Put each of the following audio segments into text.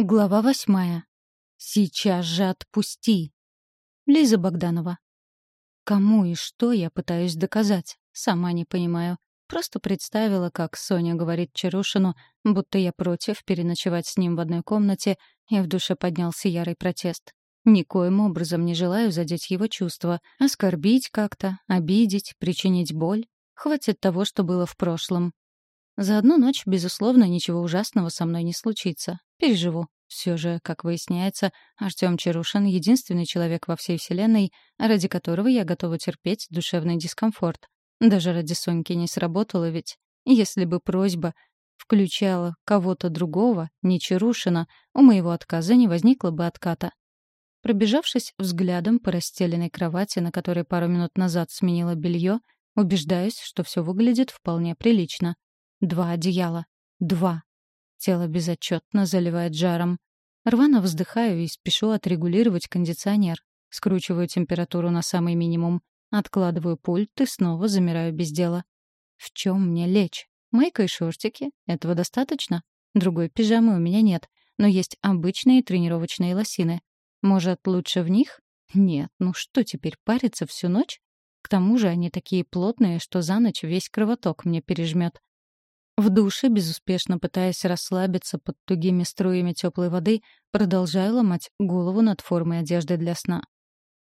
Глава восьмая. Сейчас же отпусти. Лиза Богданова. Кому и что я пытаюсь доказать, сама не понимаю. Просто представила, как Соня говорит Чарушину, будто я против переночевать с ним в одной комнате, и в душе поднялся ярый протест. Никоим образом не желаю задеть его чувства, оскорбить как-то, обидеть, причинить боль. Хватит того, что было в прошлом. За одну ночь, безусловно, ничего ужасного со мной не случится. Переживу. Все же, как выясняется, Артем Чарушин — единственный человек во всей Вселенной, ради которого я готова терпеть душевный дискомфорт. Даже ради Соньки не сработало ведь. Если бы просьба включала кого-то другого, не Чарушина, у моего отказа не возникло бы отката. Пробежавшись взглядом по расстеленной кровати, на которой пару минут назад сменила белье, убеждаюсь, что все выглядит вполне прилично. Два одеяла. Два. Тело безотчетно заливает жаром. Рвано вздыхаю и спешу отрегулировать кондиционер. Скручиваю температуру на самый минимум. Откладываю пульт и снова замираю без дела. В чем мне лечь? Майка и шортики? Этого достаточно? Другой пижамы у меня нет, но есть обычные тренировочные лосины. Может, лучше в них? Нет, ну что теперь, париться всю ночь? К тому же они такие плотные, что за ночь весь кровоток мне пережмет. В душе, безуспешно пытаясь расслабиться под тугими струями теплой воды, продолжаю ломать голову над формой одежды для сна.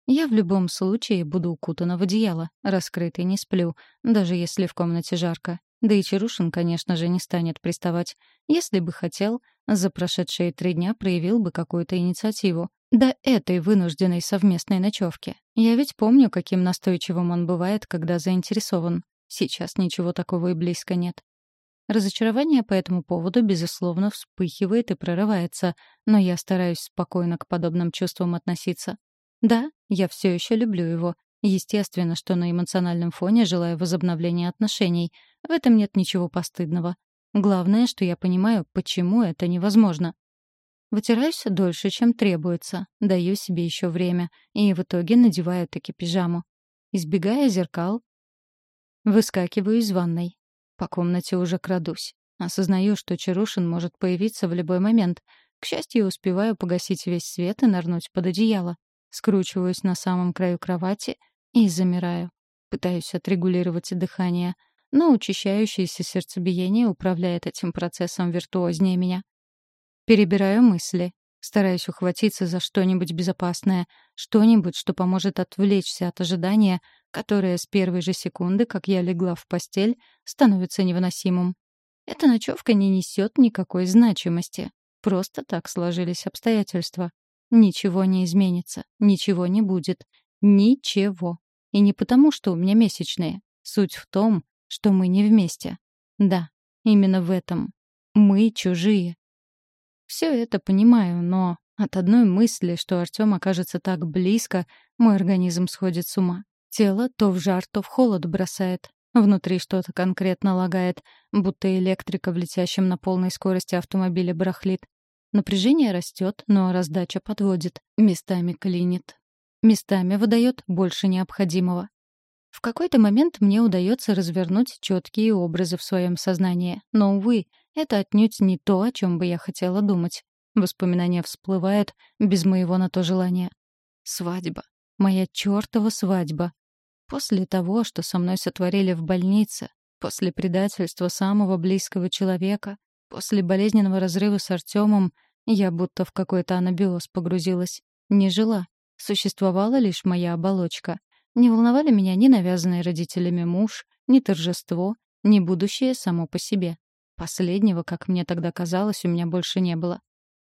Я в любом случае буду укутана в одеяло, раскрытой не сплю, даже если в комнате жарко. Да и Чарушин, конечно же, не станет приставать. Если бы хотел, за прошедшие три дня проявил бы какую-то инициативу. До этой вынужденной совместной ночевки. Я ведь помню, каким настойчивым он бывает, когда заинтересован. Сейчас ничего такого и близко нет. Разочарование по этому поводу, безусловно, вспыхивает и прорывается, но я стараюсь спокойно к подобным чувствам относиться. Да, я все еще люблю его. Естественно, что на эмоциональном фоне желаю возобновления отношений. В этом нет ничего постыдного. Главное, что я понимаю, почему это невозможно. Вытираюсь дольше, чем требуется, даю себе еще время, и в итоге надеваю таки пижаму. Избегая зеркал, выскакиваю из ванной. По комнате уже крадусь. Осознаю, что Чарушин может появиться в любой момент. К счастью, успеваю погасить весь свет и нырнуть под одеяло. Скручиваюсь на самом краю кровати и замираю. Пытаюсь отрегулировать дыхание, но учащающееся сердцебиение управляет этим процессом виртуознее меня. Перебираю мысли. Стараюсь ухватиться за что-нибудь безопасное, что-нибудь, что поможет отвлечься от ожидания, которое с первой же секунды, как я легла в постель, становится невыносимым. Эта ночевка не несет никакой значимости. Просто так сложились обстоятельства. Ничего не изменится, ничего не будет. Ничего. И не потому, что у меня месячные. Суть в том, что мы не вместе. Да, именно в этом. Мы чужие. Все это понимаю, но от одной мысли, что Артём окажется так близко, мой организм сходит с ума. Тело то в жар, то в холод бросает. Внутри что-то конкретно лагает, будто электрика в летящем на полной скорости автомобиле барахлит. Напряжение растет, но раздача подводит, местами клинит. Местами выдает больше необходимого. В какой-то момент мне удается развернуть четкие образы в своем сознании, но, увы, это отнюдь не то, о чем бы я хотела думать. Воспоминания всплывают без моего на то желания. Свадьба. Моя чертова свадьба. После того, что со мной сотворили в больнице, после предательства самого близкого человека, после болезненного разрыва с Артемом, я будто в какой-то анабиоз погрузилась. Не жила. Существовала лишь моя оболочка. Не волновали меня ни навязанные родителями муж, ни торжество, ни будущее само по себе. Последнего, как мне тогда казалось, у меня больше не было.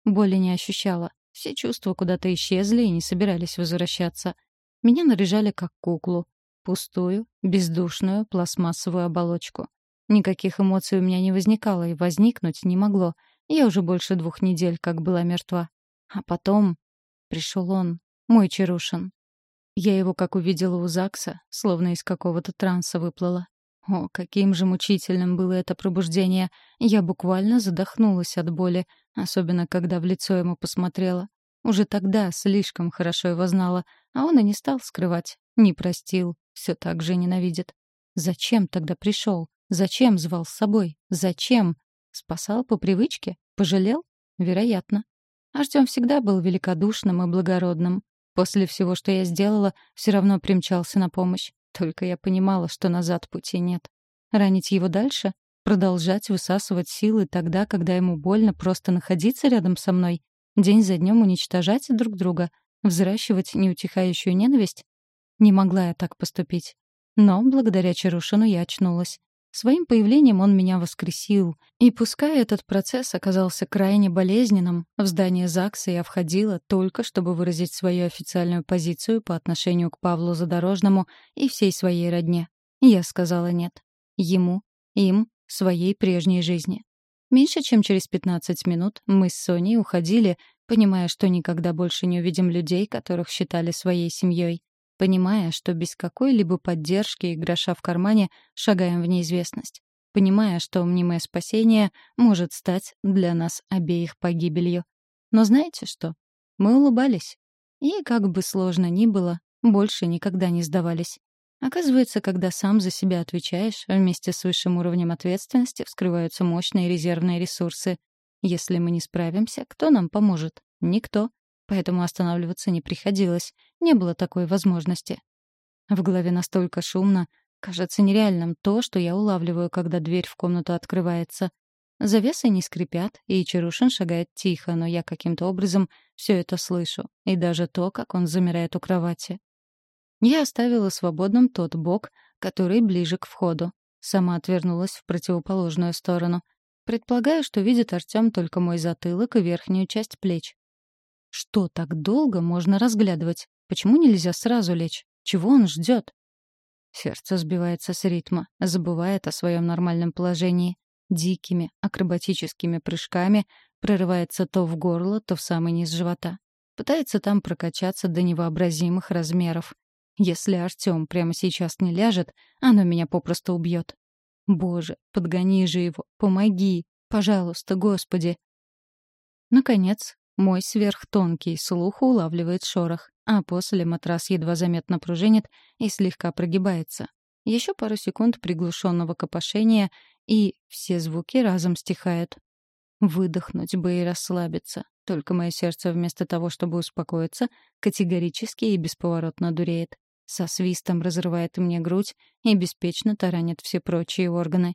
Боли не ощущала. Все чувства куда-то исчезли и не собирались возвращаться. Меня наряжали как куклу. Пустую, бездушную, пластмассовую оболочку. Никаких эмоций у меня не возникало и возникнуть не могло. Я уже больше двух недель как была мертва. А потом пришел он, мой Чарушин. Я его, как увидела у ЗАГСа, словно из какого-то транса выплыла. О, каким же мучительным было это пробуждение. Я буквально задохнулась от боли, особенно когда в лицо ему посмотрела. Уже тогда слишком хорошо его знала, а он и не стал скрывать, не простил, все так же ненавидит. Зачем тогда пришел? Зачем звал с собой? Зачем? Спасал по привычке? Пожалел? Вероятно. Артём всегда был великодушным и благородным. После всего, что я сделала, все равно примчался на помощь. Только я понимала, что назад пути нет. Ранить его дальше? Продолжать высасывать силы тогда, когда ему больно просто находиться рядом со мной? День за днем уничтожать друг друга? Взращивать неутихающую ненависть? Не могла я так поступить. Но благодаря Чарушину я очнулась. Своим появлением он меня воскресил. И пускай этот процесс оказался крайне болезненным, в здание ЗАГСа я входила только, чтобы выразить свою официальную позицию по отношению к Павлу Задорожному и всей своей родне. Я сказала «нет». Ему, им, своей прежней жизни. Меньше чем через 15 минут мы с Соней уходили, понимая, что никогда больше не увидим людей, которых считали своей семьей понимая, что без какой-либо поддержки и гроша в кармане шагаем в неизвестность, понимая, что мнимое спасение может стать для нас обеих погибелью. Но знаете что? Мы улыбались. И, как бы сложно ни было, больше никогда не сдавались. Оказывается, когда сам за себя отвечаешь, вместе с высшим уровнем ответственности вскрываются мощные резервные ресурсы. Если мы не справимся, кто нам поможет? Никто поэтому останавливаться не приходилось, не было такой возможности. В голове настолько шумно, кажется нереальным то, что я улавливаю, когда дверь в комнату открывается. Завесы не скрипят, и Чарушин шагает тихо, но я каким-то образом все это слышу, и даже то, как он замирает у кровати. Я оставила свободным тот бок, который ближе к входу. Сама отвернулась в противоположную сторону. Предполагаю, что видит Артем только мой затылок и верхнюю часть плеч. Что так долго можно разглядывать? Почему нельзя сразу лечь? Чего он ждет? Сердце сбивается с ритма, забывает о своем нормальном положении. Дикими, акробатическими прыжками прорывается то в горло, то в самый низ живота. Пытается там прокачаться до невообразимых размеров. Если Артём прямо сейчас не ляжет, оно меня попросту убьет. Боже, подгони же его, помоги, пожалуйста, Господи. Наконец, мой сверхтонкий слух улавливает шорох, а после матрас едва заметно пружинит и слегка прогибается. Еще пару секунд приглушенного копошения, и все звуки разом стихают. Выдохнуть бы и расслабиться. Только мое сердце вместо того, чтобы успокоиться, категорически и бесповоротно дуреет. Со свистом разрывает мне грудь и беспечно таранит все прочие органы.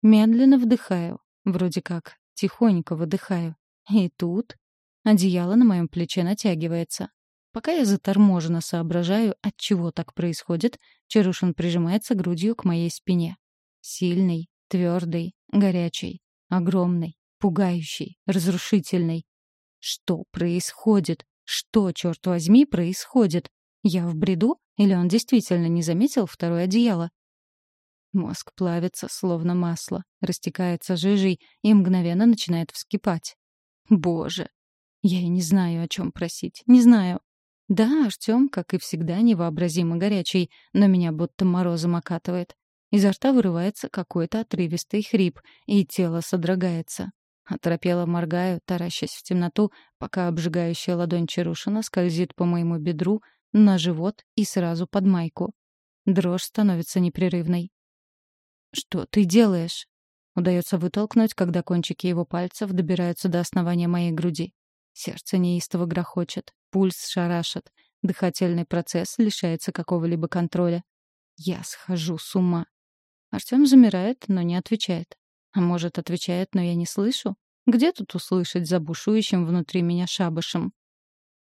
Медленно вдыхаю, вроде как тихонько выдыхаю. И тут Одеяло на моем плече натягивается. Пока я заторможенно соображаю, от чего так происходит, Чарушин прижимается грудью к моей спине. Сильный, твердый, горячий, огромный, пугающий, разрушительный. Что происходит? Что, черт возьми, происходит? Я в бреду? Или он действительно не заметил второе одеяло? Мозг плавится, словно масло, растекается жижей и мгновенно начинает вскипать. Боже, я и не знаю, о чем просить. Не знаю. Да, Артем, как и всегда, невообразимо горячий, но меня будто морозом окатывает. Изо рта вырывается какой-то отрывистый хрип, и тело содрогается. Оторопело моргаю, таращась в темноту, пока обжигающая ладонь Чарушина скользит по моему бедру на живот и сразу под майку. Дрожь становится непрерывной. «Что ты делаешь?» Удается вытолкнуть, когда кончики его пальцев добираются до основания моей груди. Сердце неистово грохочет, пульс шарашит, дыхательный процесс лишается какого-либо контроля. Я схожу с ума. Артём замирает, но не отвечает. А может, отвечает, но я не слышу? Где тут услышать за бушующим внутри меня шабашем?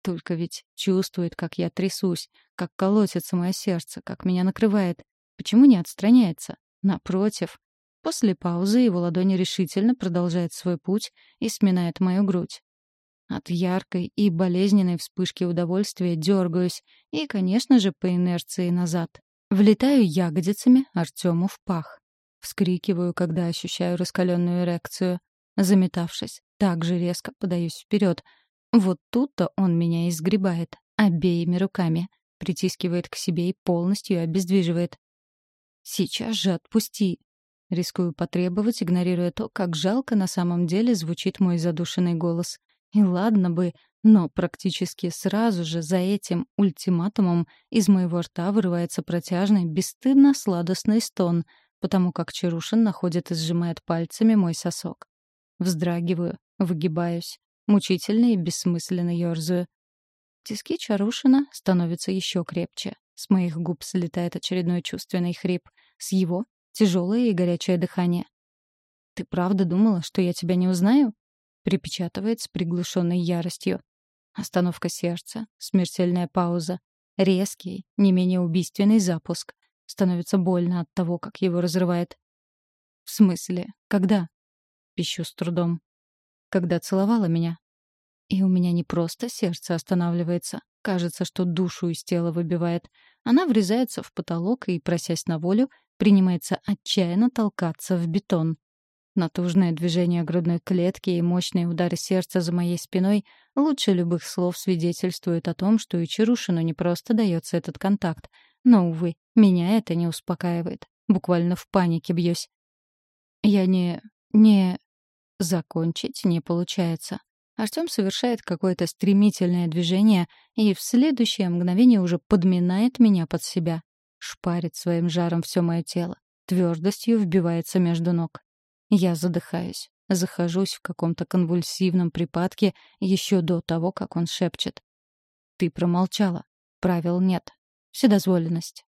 Только ведь чувствует, как я трясусь, как колотится мое сердце, как меня накрывает. Почему не отстраняется? Напротив. После паузы его ладонь решительно продолжает свой путь и сминает мою грудь. От яркой и болезненной вспышки удовольствия дергаюсь и, конечно же, по инерции назад. Влетаю ягодицами Артему в пах. Вскрикиваю, когда ощущаю раскаленную эрекцию. Заметавшись, так же резко подаюсь вперед. Вот тут-то он меня изгребает обеими руками, притискивает к себе и полностью обездвиживает. «Сейчас же отпусти!» Рискую потребовать, игнорируя то, как жалко на самом деле звучит мой задушенный голос — и ладно бы, но практически сразу же за этим ультиматумом из моего рта вырывается протяжный, бесстыдно сладостный стон, потому как Чарушин находит и сжимает пальцами мой сосок. Вздрагиваю, выгибаюсь. мучительно и бессмысленно ёрзаю. Тиски Чарушина становятся еще крепче. С моих губ слетает очередной чувственный хрип. С его — тяжелое и горячее дыхание. «Ты правда думала, что я тебя не узнаю?» — припечатывает с приглушенной яростью. Остановка сердца, смертельная пауза, резкий, не менее убийственный запуск. Становится больно от того, как его разрывает. «В смысле? Когда?» — пищу с трудом. «Когда целовала меня?» И у меня не просто сердце останавливается. Кажется, что душу из тела выбивает. Она врезается в потолок и, просясь на волю, принимается отчаянно толкаться в бетон. Натужное движение грудной клетки и мощные удары сердца за моей спиной лучше любых слов свидетельствуют о том, что и Чарушину не просто дается этот контакт. Но, увы, меня это не успокаивает. Буквально в панике бьюсь. Я не... не... Закончить не получается. Артём совершает какое-то стремительное движение и в следующее мгновение уже подминает меня под себя. Шпарит своим жаром все мое тело. Твердостью вбивается между ног. Я задыхаюсь. Захожусь в каком-то конвульсивном припадке еще до того, как он шепчет. «Ты промолчала. Правил нет. Вседозволенность.